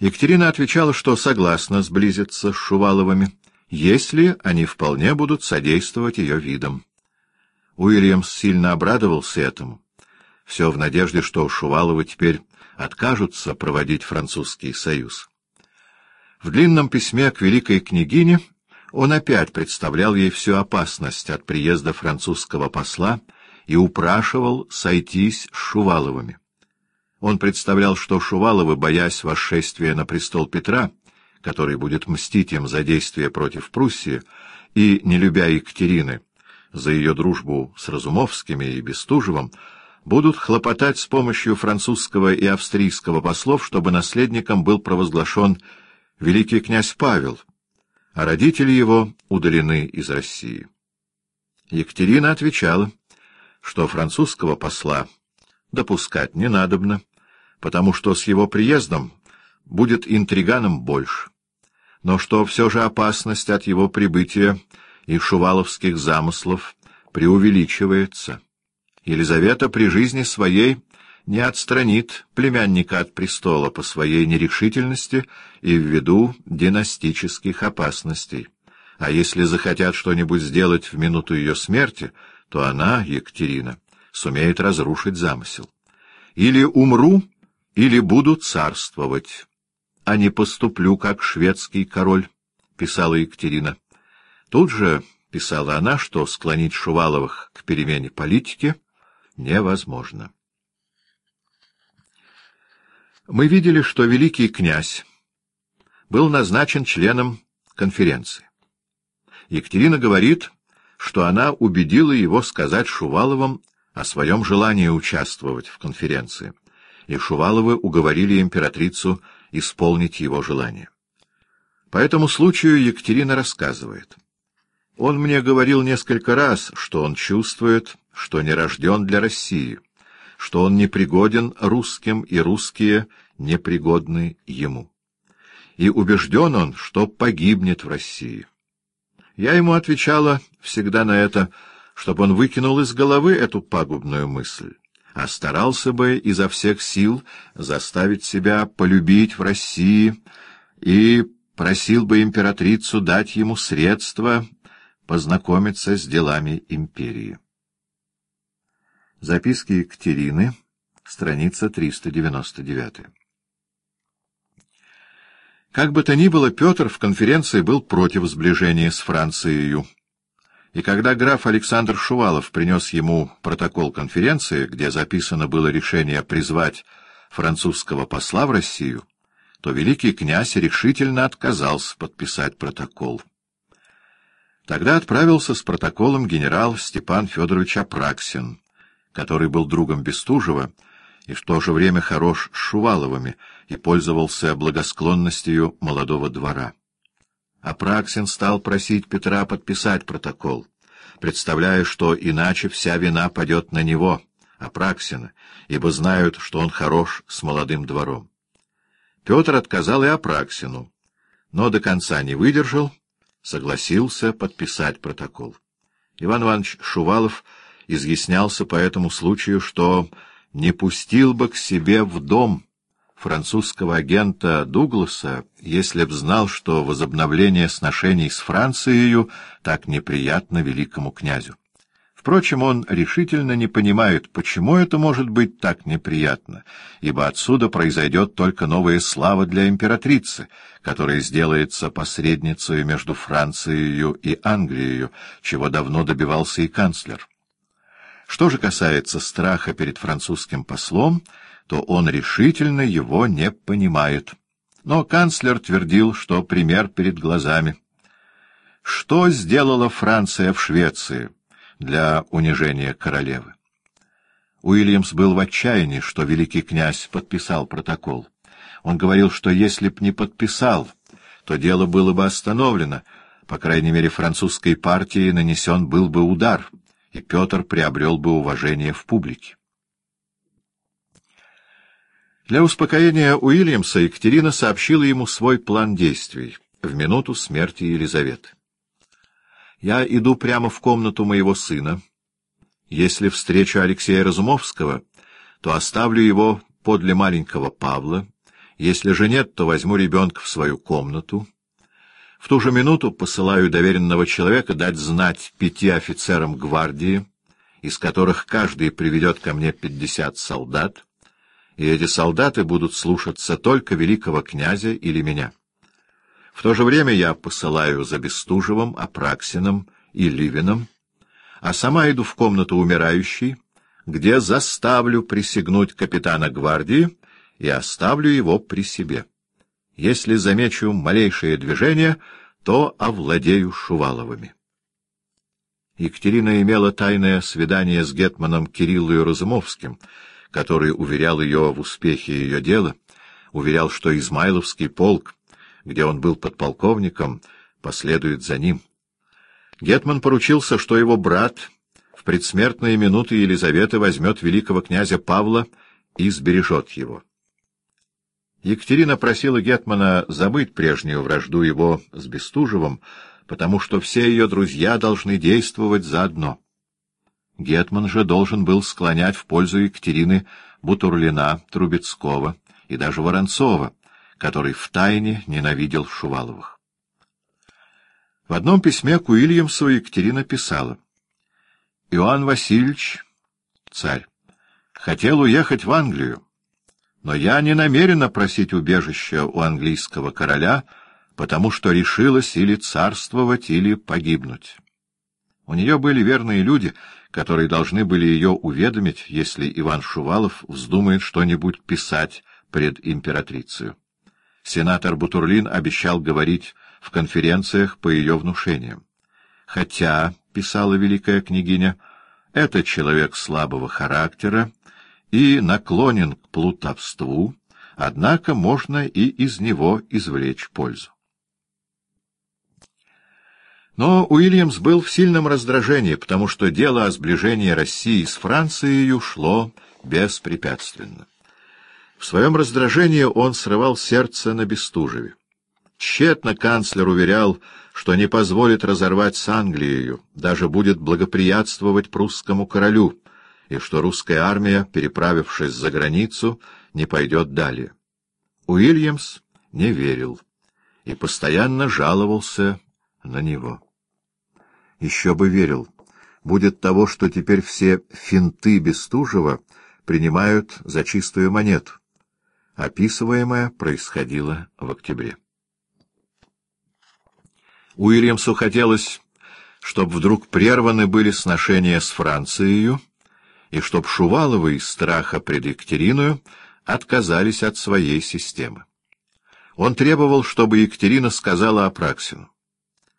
Екатерина отвечала, что согласна сблизиться с Шуваловыми, если они вполне будут содействовать ее видам. Уильямс сильно обрадовался этому. Все в надежде, что Шуваловы теперь откажутся проводить французский союз. В длинном письме к великой княгине он опять представлял ей всю опасность от приезда французского посла и упрашивал сойтись с Шуваловыми. Он представлял, что Шуваловы, боясь восшествия на престол Петра, который будет мстить им за действия против Пруссии, и, не любя Екатерины, за ее дружбу с Разумовскими и Бестужевым, будут хлопотать с помощью французского и австрийского послов, чтобы наследником был провозглашен великий князь Павел, а родители его удалены из России. Екатерина отвечала, что французского посла допускать не надобно, потому что с его приездом будет интриганом больше, но что все же опасность от его прибытия и шуваловских замыслов преувеличивается. Елизавета при жизни своей не отстранит племянника от престола по своей нерешительности и ввиду династических опасностей. А если захотят что-нибудь сделать в минуту ее смерти, то она, Екатерина, сумеет разрушить замысел. Или умру, или буду царствовать, а не поступлю, как шведский король, — писала Екатерина. Тут же писала она, что склонить Шуваловых к перемене политики невозможно. Мы видели, что великий князь был назначен членом конференции. Екатерина говорит, что она убедила его сказать Шуваловым о своем желании участвовать в конференции, и Шуваловы уговорили императрицу исполнить его желание. По этому случаю Екатерина рассказывает. Он мне говорил несколько раз, что он чувствует, что не рожден для России, что он непригоден русским и русские непригодны ему. И убежден он, что погибнет в России. Я ему отвечала всегда на это, чтобы он выкинул из головы эту пагубную мысль, а старался бы изо всех сил заставить себя полюбить в России и просил бы императрицу дать ему средства познакомиться с делами империи. Записки Екатерины, страница 399. Как бы то ни было, Петр в конференции был против сближения с Францией. И когда граф Александр Шувалов принес ему протокол конференции, где записано было решение призвать французского посла в Россию, то великий князь решительно отказался подписать протокол. Тогда отправился с протоколом генерал Степан Федорович Апраксин, который был другом Бестужева и в то же время хорош с Шуваловыми и пользовался благосклонностью молодого двора. Апраксин стал просить Петра подписать протокол, представляя, что иначе вся вина падет на него, Апраксина, ибо знают, что он хорош с молодым двором. Петр отказал и Апраксину, но до конца не выдержал, согласился подписать протокол. Иван Иванович Шувалов изъяснялся по этому случаю, что не пустил бы к себе в дом французского агента Дугласа, если б знал, что возобновление сношений с Францией так неприятно великому князю. Впрочем, он решительно не понимает, почему это может быть так неприятно, ибо отсюда произойдет только новая слава для императрицы, которая сделается посредницей между Францией и Англией, чего давно добивался и канцлер. Что же касается страха перед французским послом, то он решительно его не понимает. Но канцлер твердил, что пример перед глазами. Что сделала Франция в Швеции для унижения королевы? Уильямс был в отчаянии, что великий князь подписал протокол. Он говорил, что если б не подписал, то дело было бы остановлено, по крайней мере, французской партии нанесен был бы удар — и Петр приобрел бы уважение в публике. Для успокоения Уильямса Екатерина сообщила ему свой план действий в минуту смерти Елизаветы. «Я иду прямо в комнату моего сына. Если встречу Алексея Разумовского, то оставлю его подле маленького Павла Если же нет, то возьму ребенка в свою комнату. В ту же минуту посылаю доверенного человека дать знать пяти офицерам гвардии, из которых каждый приведет ко мне пятьдесят солдат, и эти солдаты будут слушаться только великого князя или меня. В то же время я посылаю за Бестужевым, Апраксиным и Ливином, а сама иду в комнату умирающей, где заставлю присягнуть капитана гвардии и оставлю его при себе. Если замечу малейшее движение, то овладею Шуваловыми. Екатерина имела тайное свидание с гетманом Кириллою Разумовским, который уверял ее в успехе ее дела, уверял, что Измайловский полк, где он был подполковником, последует за ним. Гетман поручился, что его брат в предсмертные минуты Елизаветы возьмет великого князя Павла и сбережет его. Екатерина просила Гетмана забыть прежнюю вражду его с Бестужевым, потому что все ее друзья должны действовать заодно. Гетман же должен был склонять в пользу Екатерины Бутурлина, Трубецкого и даже Воронцова, который втайне ненавидел Шуваловых. В одном письме к Уильямсу Екатерина писала «Иоанн Васильевич, царь, хотел уехать в Англию, но я не намерена просить убежища у английского короля, потому что решилась или царствовать, или погибнуть. У нее были верные люди, которые должны были ее уведомить, если Иван Шувалов вздумает что-нибудь писать пред императрицей. Сенатор Бутурлин обещал говорить в конференциях по ее внушениям. Хотя, — писала великая княгиня, — это человек слабого характера, и наклонен к плутовству, однако можно и из него извлечь пользу. Но Уильямс был в сильном раздражении, потому что дело о сближении России с Францией шло беспрепятственно. В своем раздражении он срывал сердце на Бестужеве. Тщетно канцлер уверял, что не позволит разорвать с Англией, даже будет благоприятствовать прусскому королю, и что русская армия, переправившись за границу, не пойдет далее. Уильямс не верил и постоянно жаловался на него. Еще бы верил. Будет того, что теперь все финты Бестужева принимают за чистую монету. Описываемое происходило в октябре. Уильямсу хотелось, чтобы вдруг прерваны были сношения с Францией, и чтоб Шуваловы из страха пред Екатериною отказались от своей системы. Он требовал, чтобы Екатерина сказала Апраксину.